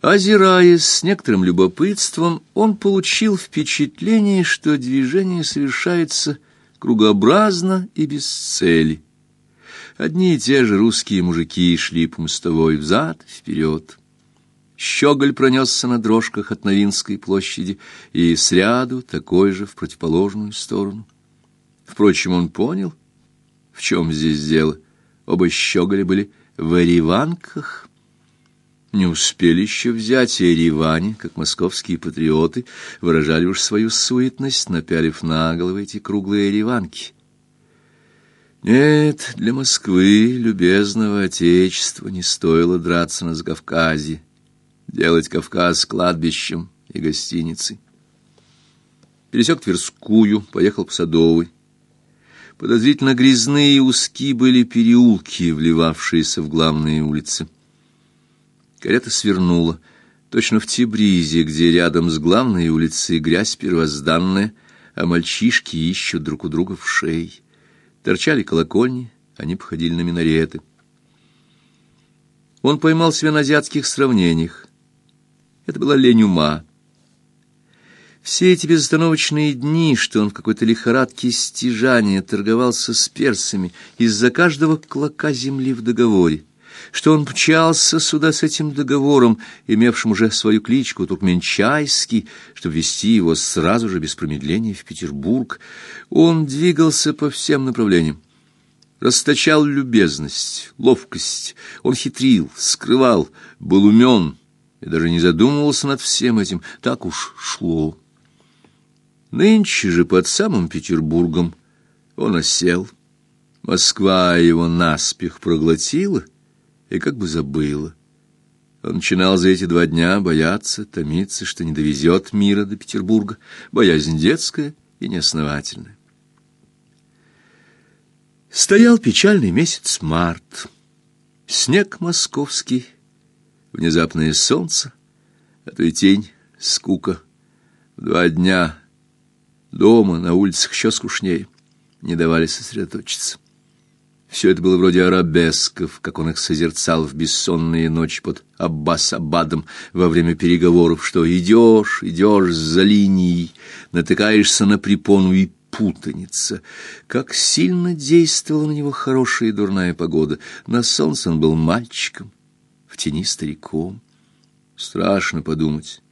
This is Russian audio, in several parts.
Озираясь с некоторым любопытством, он получил впечатление, что движение совершается кругообразно и без цели. Одни и те же русские мужики шли по мостовой взад вперед. Щеголь пронесся на дрожках от Новинской площади и сряду такой же в противоположную сторону. Впрочем, он понял, в чем здесь дело. Оба щеголя были в Ереванках. Не успели еще взять Ереване, как московские патриоты выражали уж свою суетность, напялив на головы эти круглые ереванки. Нет, для Москвы, любезного отечества, не стоило драться на Закавказье делать Кавказ кладбищем и гостиницей. Пересек Тверскую, поехал по Садовой. Подозрительно грязные и узкие были переулки, вливавшиеся в главные улицы. Карета свернула, точно в Тибризе, где рядом с главной улицей грязь первозданная, а мальчишки ищут друг у друга в шеи. Торчали колокольни, они походили на минареты. Он поймал себя на азиатских сравнениях. Это была лень ума. Все эти безостановочные дни, что он в какой-то лихорадке стяжания торговался с персами из-за каждого клока земли в договоре, что он мчался сюда с этим договором, имевшим уже свою кличку Туркменчайский, чтобы вести его сразу же без промедления в Петербург, он двигался по всем направлениям. Расточал любезность, ловкость, он хитрил, скрывал, был умен, и даже не задумывался над всем этим, так уж шло. Нынче же под самым Петербургом он осел. Москва его наспех проглотила и как бы забыла. Он начинал за эти два дня бояться, томиться, что не довезет мира до Петербурга, боязнь детская и неосновательная. Стоял печальный месяц март. Снег московский внезапное солнце, а то и тень, скука. Два дня дома, на улицах еще скучнее, не давали сосредоточиться. Все это было вроде арабесков, как он их созерцал в бессонные ночи под Аббас-Абадом во время переговоров, что идешь, идешь за линией, натыкаешься на препону и путаница. Как сильно действовала на него хорошая и дурная погода. На солнце он был мальчиком, тени стариком. Страшно подумать.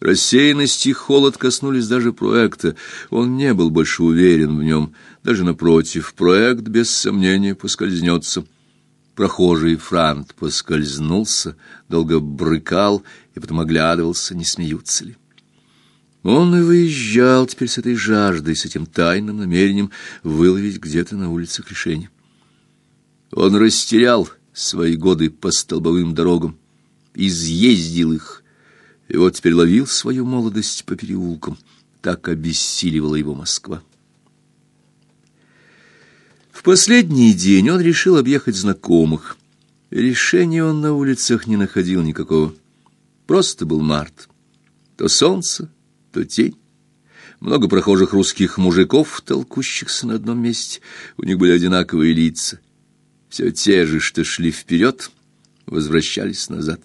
Рассеянность и холод коснулись даже проекта. Он не был больше уверен в нем. Даже напротив, проект без сомнения поскользнется. Прохожий Франт поскользнулся, долго брыкал и потом оглядывался, не смеются ли. Он и выезжал теперь с этой жаждой, с этим тайным намерением выловить где-то на улицах решение. Он растерял свои годы по столбовым дорогам, изъездил их, и вот теперь ловил свою молодость по переулкам. Так обессиливала его Москва. В последний день он решил объехать знакомых. Решения он на улицах не находил никакого. Просто был март. То солнце, то тень. Много прохожих русских мужиков, толкущихся на одном месте. У них были одинаковые лица. Все те же, что шли вперед, возвращались назад.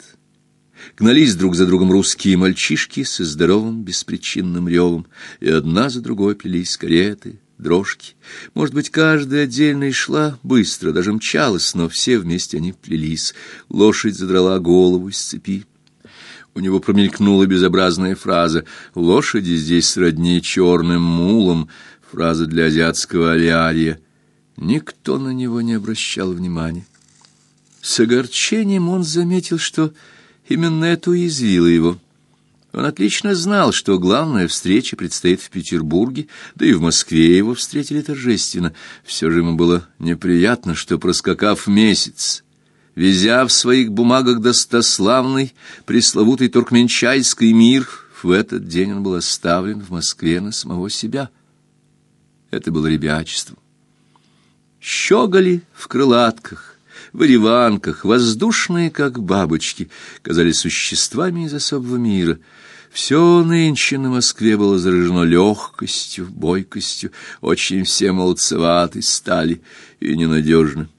Гнались друг за другом русские мальчишки со здоровым беспричинным ревом, и одна за другой плелись кареты, дрожки. Может быть, каждая отдельно шла быстро, даже мчалась, но все вместе они плелись. Лошадь задрала голову из цепи. У него промелькнула безобразная фраза «Лошади здесь сродни черным мулам», фраза для азиатского алиария — Никто на него не обращал внимания. С огорчением он заметил, что именно это уязвило его. Он отлично знал, что главная встреча предстоит в Петербурге, да и в Москве его встретили торжественно. Все же ему было неприятно, что, проскакав месяц, везя в своих бумагах достославный, пресловутый туркменчайский мир, в этот день он был оставлен в Москве на самого себя. Это было ребячество щеголи в крылатках, в реванках, воздушные, как бабочки, казались существами из особого мира. Все нынче на Москве было заражено легкостью, бойкостью, очень все молодцеваты стали и ненадежны.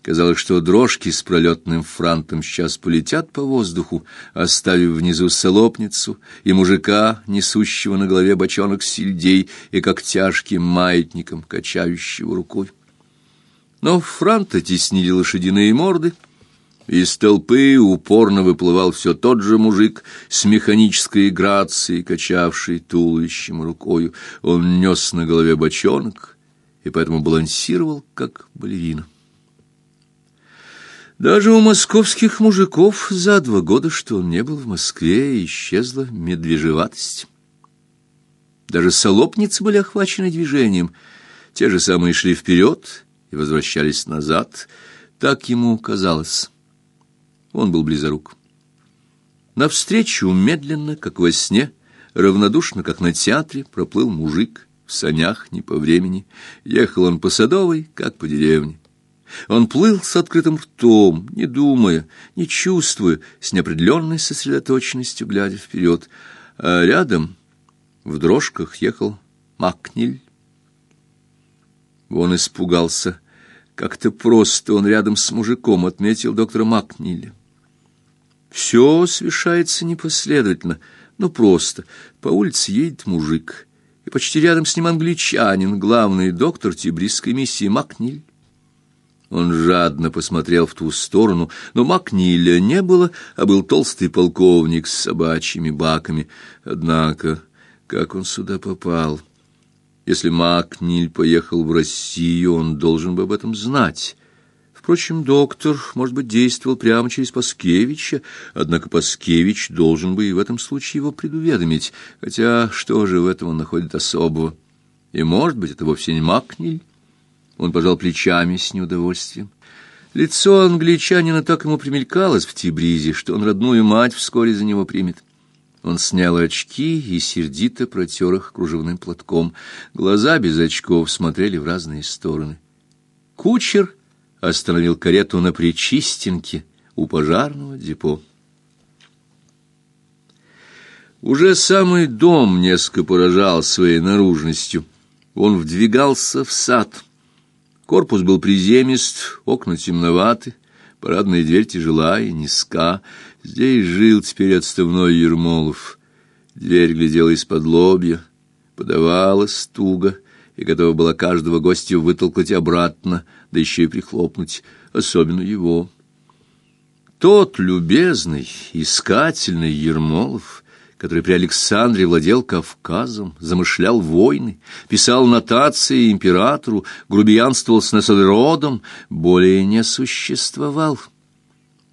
Казалось, что дрожки с пролетным франтом сейчас полетят по воздуху, оставив внизу солопницу и мужика, несущего на голове бочонок сельдей и как тяжким маятником качающего рукой. Но франта теснили лошадиные морды, из толпы упорно выплывал все тот же мужик с механической грацией, качавший туловищем рукою. Он нес на голове бочонок и поэтому балансировал, как балерина. Даже у московских мужиков за два года, что он не был в Москве, исчезла медвежеватость. Даже солопницы были охвачены движением. Те же самые шли вперед и возвращались назад. Так ему казалось. Он был близорук. Навстречу медленно, как во сне, равнодушно, как на театре, проплыл мужик в санях не по времени. Ехал он по Садовой, как по деревне. Он плыл с открытым ртом, не думая, не чувствуя, с неопределенной сосредоточенностью, глядя вперед. А рядом в дрожках ехал Макниль. Он испугался. Как-то просто он рядом с мужиком отметил доктора Макниля. Все совершается непоследовательно, но просто. По улице едет мужик, и почти рядом с ним англичанин, главный доктор тибрисской миссии Макниль. Он жадно посмотрел в ту сторону, но Макниля не было, а был толстый полковник с собачьими баками. Однако, как он сюда попал? Если Макниль поехал в Россию, он должен бы об этом знать. Впрочем, доктор, может быть, действовал прямо через Паскевича, однако Паскевич должен бы и в этом случае его предуведомить, хотя что же в этом он находит особого? И, может быть, это вовсе не Макниль? Он пожал плечами с неудовольствием. Лицо англичанина так ему примелькалось в Тибризе, что он родную мать вскоре за него примет. Он снял очки и сердито протер их кружевным платком. Глаза без очков смотрели в разные стороны. Кучер остановил карету на Причистенке у пожарного депо. Уже самый дом несколько поражал своей наружностью. Он вдвигался в сад — Корпус был приземист, окна темноваты, парадная дверь тяжела и низка. Здесь жил теперь отставной Ермолов. Дверь глядела из-под лобья, подавалась туго и готова была каждого гостя вытолкать обратно, да еще и прихлопнуть, особенно его. Тот любезный, искательный Ермолов — который при Александре владел Кавказом, замышлял войны, писал нотации императору, грубиянствовал с насодродом, более не существовал.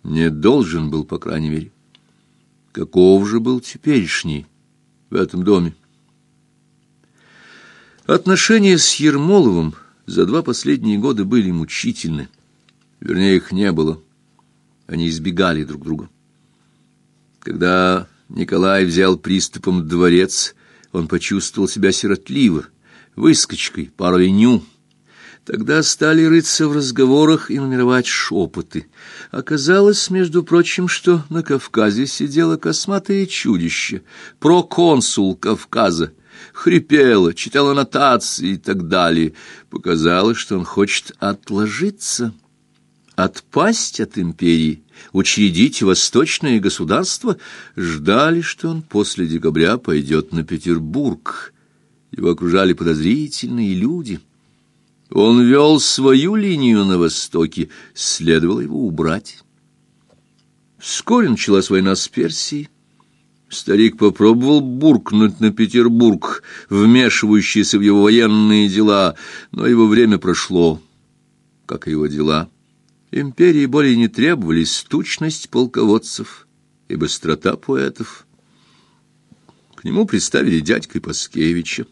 Не должен был, по крайней мере. Каков же был теперешний в этом доме? Отношения с Ермоловым за два последние года были мучительны. Вернее, их не было. Они избегали друг друга. Когда Николай взял приступом дворец, он почувствовал себя сиротливо, выскочкой, паровеню. Тогда стали рыться в разговорах и нумеровать шепоты. Оказалось, между прочим, что на Кавказе сидело косматое чудище, проконсул Кавказа, хрипела, читала нотации и так далее. Показалось, что он хочет отложиться, отпасть от империи учредить восточное государство, ждали, что он после декабря пойдет на Петербург. Его окружали подозрительные люди. Он вел свою линию на востоке, следовало его убрать. Вскоре началась война с Персией. Старик попробовал буркнуть на Петербург, вмешивающийся в его военные дела, но его время прошло, как и его дела. Империи более не требовались тучность полководцев и быстрота поэтов. К нему представили дядькой Паскевича.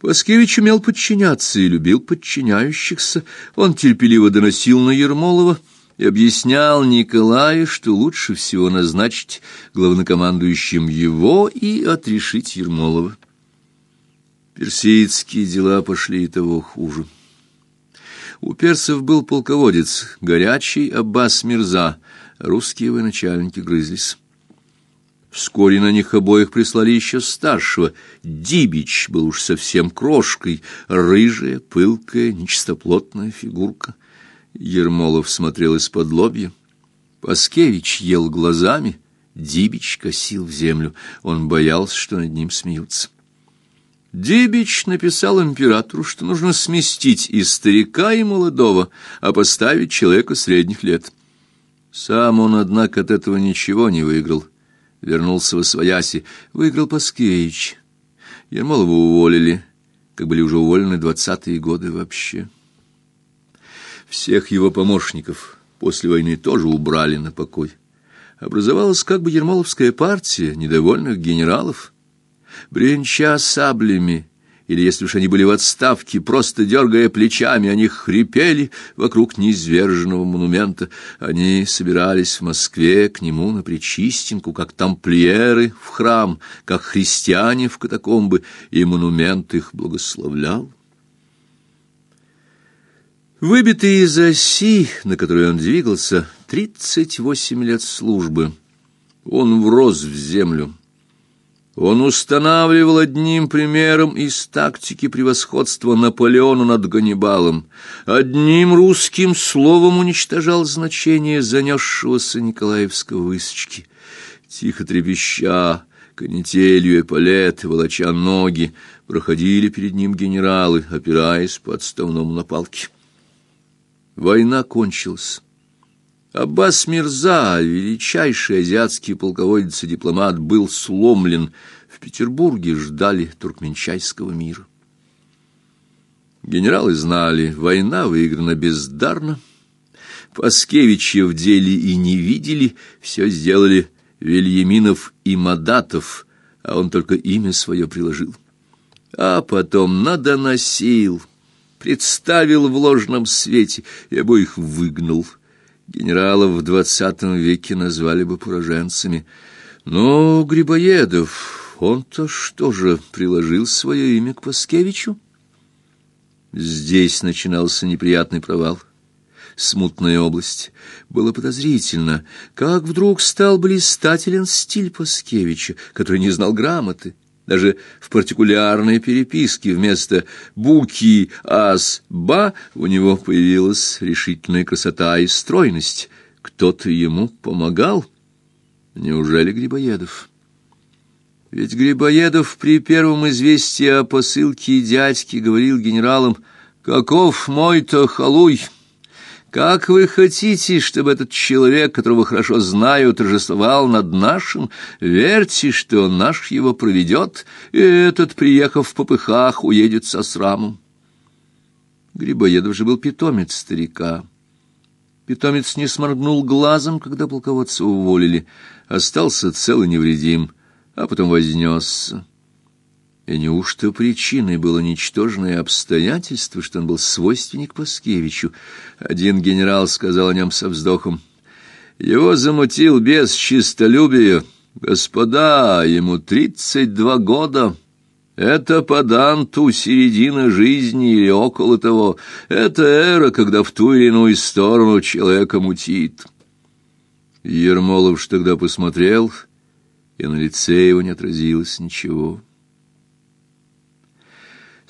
Паскевич умел подчиняться и любил подчиняющихся. Он терпеливо доносил на Ермолова и объяснял Николаю, что лучше всего назначить главнокомандующим его и отрешить Ермолова. Персидские дела пошли и того хуже. У персов был полководец, горячий Аббас Мирза, русские военачальники грызлись. Вскоре на них обоих прислали еще старшего. Дибич был уж совсем крошкой, рыжая, пылкая, нечистоплотная фигурка. Ермолов смотрел из-под лобья. Паскевич ел глазами, Дибич косил в землю. Он боялся, что над ним смеются. Дибич написал императору, что нужно сместить и старика, и молодого, а поставить человека средних лет. Сам он, однако, от этого ничего не выиграл. Вернулся во свояси. Выиграл Паскевич. Ермолова уволили, как были уже уволены двадцатые годы вообще. Всех его помощников после войны тоже убрали на покой. Образовалась как бы Ермоловская партия недовольных генералов, бренча саблями, или, если уж они были в отставке, просто дергая плечами, они хрипели вокруг неизверженного монумента. Они собирались в Москве к нему на Причистинку, как тамплиеры в храм, как христиане в катакомбы, и монумент их благословлял. Выбитый из оси, на которой он двигался, тридцать восемь лет службы, он врос в землю. Он устанавливал одним примером из тактики превосходства Наполеона над Ганнибалом, одним русским словом уничтожал значение занесшегося Николаевского высочки. Тихо трепеща, канителью эполеты, волоча ноги, проходили перед ним генералы, опираясь по отставному на палки. Война кончилась. Аббас Мирза, величайший азиатский полководец и дипломат, был сломлен. В Петербурге ждали туркменчайского мира. Генералы знали, война выиграна бездарно. Паскевича в деле и не видели, все сделали Вильяминов и Мадатов, а он только имя свое приложил. А потом надоносил, представил в ложном свете и обоих выгнал. Генералов в двадцатом веке назвали бы пораженцами. Но Грибоедов, он-то что же, приложил свое имя к Паскевичу? Здесь начинался неприятный провал. Смутная область. Было подозрительно, как вдруг стал блистателен стиль Паскевича, который не знал грамоты. Даже в партикулярной переписке вместо буки ас-ба у него появилась решительная красота и стройность. Кто-то ему помогал. Неужели Грибоедов? Ведь Грибоедов при первом известии о посылке дядьки говорил генералам «Каков мой-то халуй!» Как вы хотите, чтобы этот человек, которого хорошо знаю, торжествовал над нашим? Верьте, что наш его проведет, и этот, приехав в попыхах, уедет со срамом. Грибоедов же был питомец старика. Питомец не сморгнул глазом, когда полководца уволили, остался цел и невредим, а потом вознесся. И неужто причиной было ничтожное обстоятельство, что он был свойственник Паскевичу? Один генерал сказал о нем со вздохом. Его замутил без чистолюбия. Господа, ему тридцать два года. Это по Данту середина жизни или около того. Это эра, когда в ту или иную сторону человека мутит. Ермолов тогда посмотрел, и на лице его не отразилось ничего.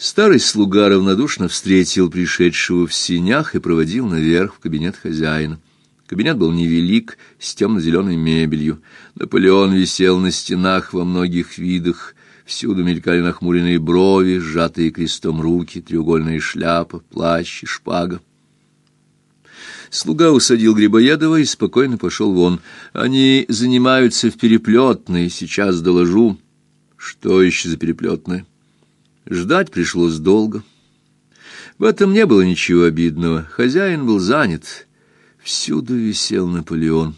Старый слуга равнодушно встретил пришедшего в синях и проводил наверх в кабинет хозяина. Кабинет был невелик, с темно-зеленой мебелью. Наполеон висел на стенах во многих видах. Всюду мелькали нахмуренные брови, сжатые крестом руки, треугольная шляпа, плащ и шпага. Слуга усадил Грибоедова и спокойно пошел вон. Они занимаются в переплетной, сейчас доложу. Что еще за переплетная? Ждать пришлось долго. В этом не было ничего обидного. Хозяин был занят. Всюду висел Наполеон.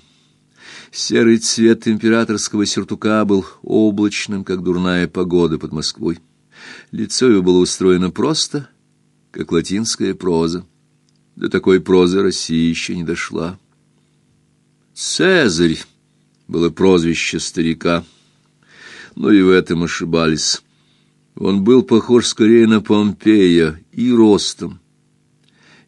Серый цвет императорского сюртука был облачным, как дурная погода под Москвой. Лицо его было устроено просто, как латинская проза. До такой прозы Россия еще не дошла. Цезарь было прозвище старика, но и в этом ошибались. Он был похож скорее на Помпея и ростом,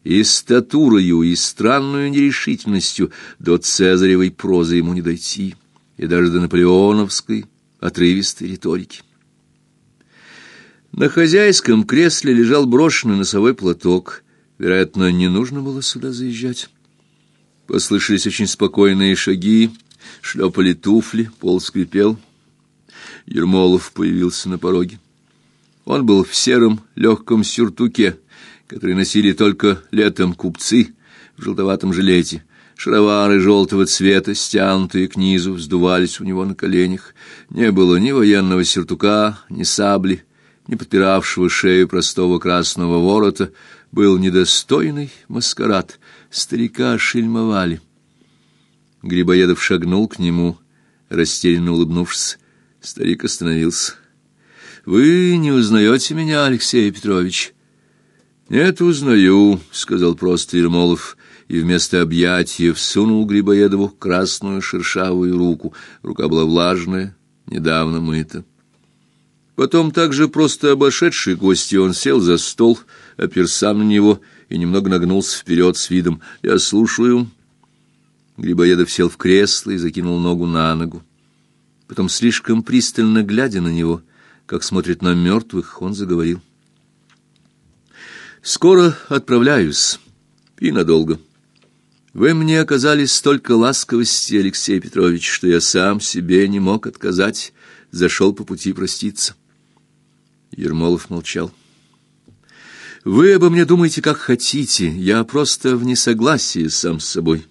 и статурою, и странной нерешительностью до цезаревой прозы ему не дойти, и даже до наполеоновской отрывистой риторики. На хозяйском кресле лежал брошенный носовой платок, Вероятно, не нужно было сюда заезжать. Послышались очень спокойные шаги, шлепали туфли, пол скрипел. Ермолов появился на пороге. Он был в сером легком сюртуке, который носили только летом купцы в желтоватом жилете. Шаровары желтого цвета, стянутые к низу, вздувались у него на коленях. Не было ни военного сюртука, ни сабли, ни подпиравшего шею простого красного ворота. Был недостойный маскарад. Старика шельмовали. Грибоедов шагнул к нему, растерянно улыбнувшись. Старик остановился. «Вы не узнаете меня, Алексей Петрович?» «Нет, узнаю», — сказал просто Ермолов, и вместо объятия всунул Грибоедову красную шершавую руку. Рука была влажная, недавно мыта. Потом также просто обошедший гости он сел за стол, оперся на него и немного нагнулся вперед с видом «Я слушаю». Грибоедов сел в кресло и закинул ногу на ногу. Потом, слишком пристально глядя на него, как смотрит на мертвых, он заговорил. «Скоро отправляюсь, и надолго. Вы мне оказались столько ласковости, Алексей Петрович, что я сам себе не мог отказать, зашел по пути проститься». Ермолов молчал. «Вы обо мне думаете, как хотите, я просто в несогласии сам с собой».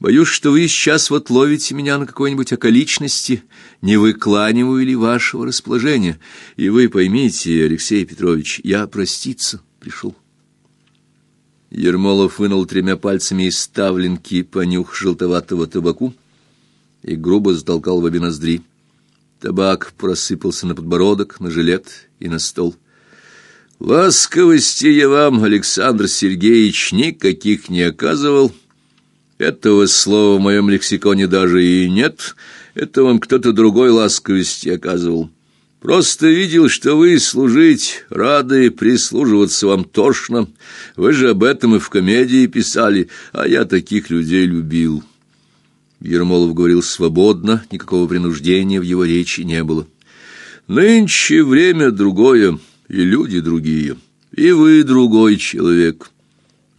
Боюсь, что вы сейчас вот ловите меня на какой-нибудь околичности, не выкланиваю ли вашего расположения. И вы поймите, Алексей Петрович, я проститься пришел. Ермолов вынул тремя пальцами из ставленки понюх желтоватого табаку и грубо затолкал в обе ноздри. Табак просыпался на подбородок, на жилет и на стол. «Ласковости я вам, Александр Сергеевич, никаких не оказывал». Этого слова в моем лексиконе даже и нет. Это вам кто-то другой ласковости оказывал. Просто видел, что вы служить рады, прислуживаться вам тошно. Вы же об этом и в комедии писали, а я таких людей любил. Ермолов говорил свободно, никакого принуждения в его речи не было. Нынче время другое, и люди другие, и вы другой человек.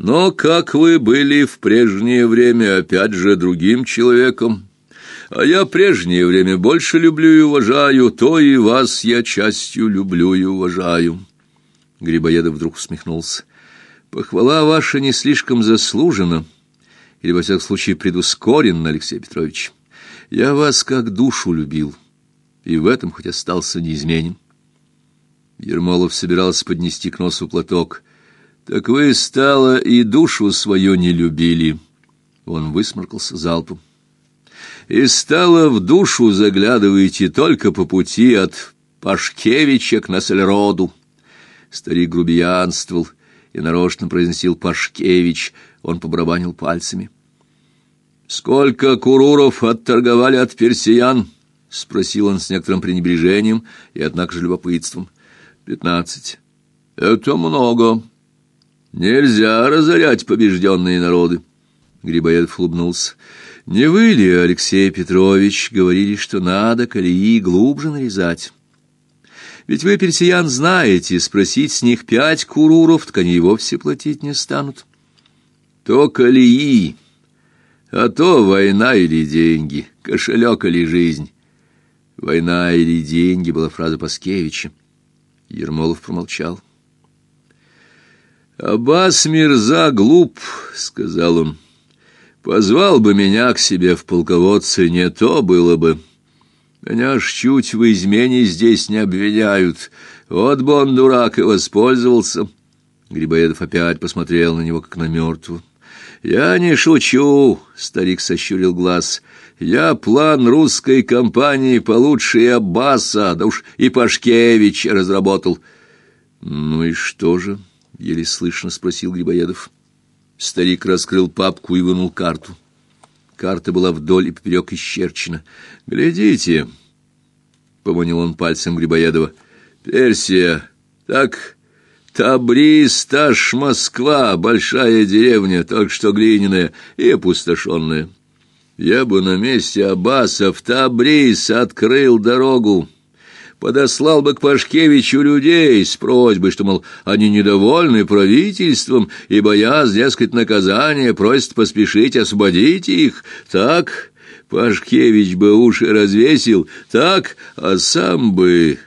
Но как вы были в прежнее время, опять же, другим человеком, а я прежнее время больше люблю и уважаю, то и вас я частью люблю и уважаю. Грибоедов вдруг усмехнулся. Похвала ваша не слишком заслужена, или, во всяком случае, предускорена, Алексей Петрович. Я вас как душу любил, и в этом хоть остался неизменен. Ермолов собирался поднести к носу платок — так вы, стало, и душу свою не любили. Он высморкался залпом. И стало в душу заглядываете только по пути от Пашкевича к Нассельроду. Старик грубиянствовал и нарочно произносил Пашкевич. Он побарабанил пальцами. Сколько куруров отторговали от персиян? спросил он с некоторым пренебрежением и однако же любопытством. Пятнадцать. Это много. Нельзя разорять побежденные народы. Грибоедов улыбнулся. Не вы ли, Алексей Петрович, говорили, что надо колеи глубже нарезать? Ведь вы, персиян, знаете, спросить с них пять куруров, так они и вовсе платить не станут. То колеи, а то война или деньги, кошелек или жизнь. Война или деньги была фраза Паскевича. Ермолов промолчал. «Аббас Мирза глуп», — сказал он. «Позвал бы меня к себе в полководцы, не то было бы. Меня ж чуть в измене здесь не обвиняют. Вот бы он, дурак, и воспользовался». Грибоедов опять посмотрел на него, как на мертвого. «Я не шучу», — старик сощурил глаз. «Я план русской компании получше и Аббаса, да уж и Пашкевич разработал». «Ну и что же?» Еле слышно спросил Грибоедов. Старик раскрыл папку и вынул карту. Карта была вдоль и поперек исчерчена. «Глядите!» — поманил он пальцем Грибоедова. «Персия! Так, Табриз, Таш, Москва, большая деревня, только что глиняная и опустошенная. Я бы на месте Аббаса в Табриз открыл дорогу, подослал бы к Пашкевичу людей с просьбой, что, мол, они недовольны правительством и, боясь, дескать, наказания, просят поспешить освободить их. Так Пашкевич бы уши развесил, так, а сам бы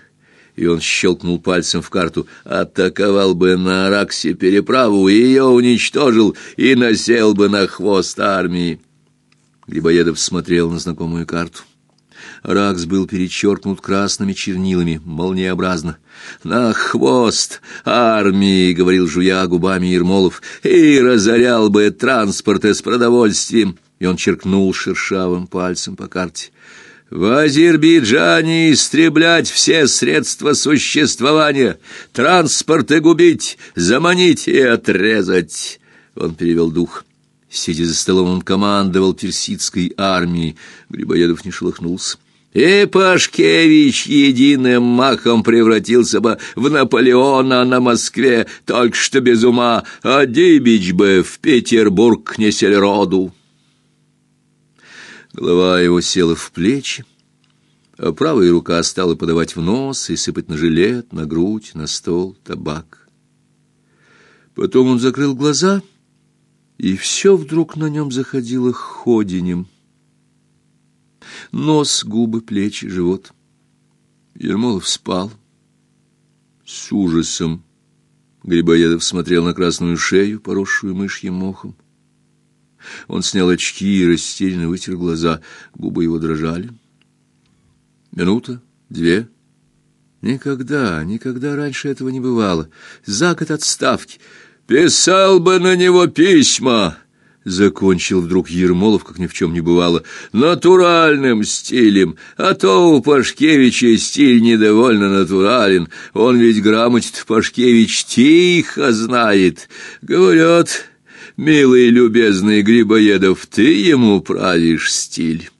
и он щелкнул пальцем в карту, атаковал бы на Араксе переправу, ее уничтожил и насел бы на хвост армии. Грибоедов смотрел на знакомую карту. Ракс был перечеркнут красными чернилами, молниеобразно. «На хвост армии!» — говорил жуя губами Ермолов. «И разорял бы транспорты с продовольствием!» И он черкнул шершавым пальцем по карте. В Азербайджане истреблять все средства существования, транспорты губить, заманить и отрезать. Он перевел дух. Сидя за столом, он командовал персидской армией. Грибоедов не шелохнулся. И Пашкевич единым махом превратился бы в Наполеона на Москве, только что без ума, а Дибич бы в Петербург к Несельроду. Голова его села в плечи, а правая рука стала подавать в нос и сыпать на жилет, на грудь, на стол табак. Потом он закрыл глаза, и все вдруг на нем заходило ходенем. Нос, губы, плечи, живот. Ермолов спал. С ужасом Грибоедов смотрел на красную шею, поросшую мышьим мохом. Он снял очки и растерянно вытер глаза. Губы его дрожали. Минута, две. Никогда, никогда раньше этого не бывало. За год отставки. Писал бы на него письма, закончил вдруг Ермолов, как ни в чем не бывало, натуральным стилем. А то у Пашкевича стиль недовольно натурален. Он ведь грамоте Пашкевич тихо знает. Говорят, Милый любезный Грибоедов, ты ему правишь стиль.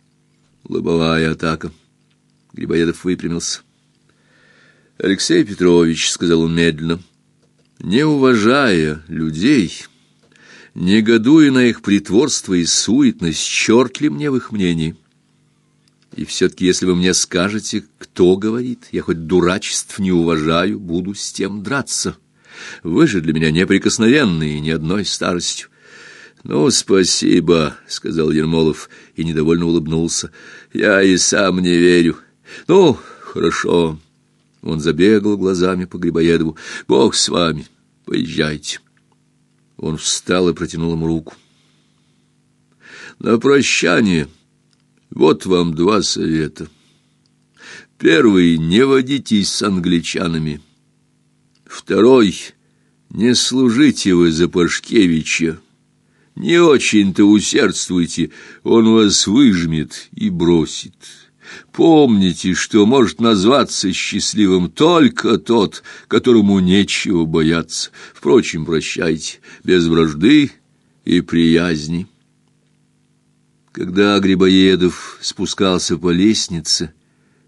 Лобовая атака. Грибоедов выпрямился. Алексей Петрович, сказал он медленно, не уважая людей, негодуя на их притворство и суетность, черт ли мне в их мнении? И все-таки, если вы мне скажете, кто говорит, я хоть дурачеств не уважаю, буду с тем драться. Вы же для меня неприкосновенные ни одной старостью. Ну, спасибо, сказал Ермолов и недовольно улыбнулся. Я и сам не верю. Ну, хорошо. Он забегал глазами по Грибоедову. Бог с вами. Поезжайте. Он встал и протянул ему руку. На прощание вот вам два совета. Первый не водитесь с англичанами. Второй не служите вы за Пашкевича. Не очень-то усердствуйте, он вас выжмет и бросит. Помните, что может назваться счастливым только тот, которому нечего бояться. Впрочем, прощайте, без вражды и приязни. Когда Грибоедов спускался по лестнице,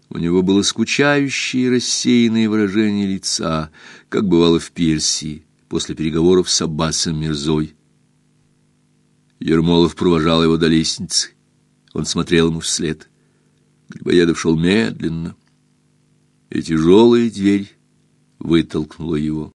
у него было скучающее и рассеянное выражение лица, как бывало в Персии после переговоров с Аббасом Мирзой. Ермолов провожал его до лестницы. Он смотрел ему вслед. Грибоедов шел медленно, и тяжелая дверь вытолкнула его.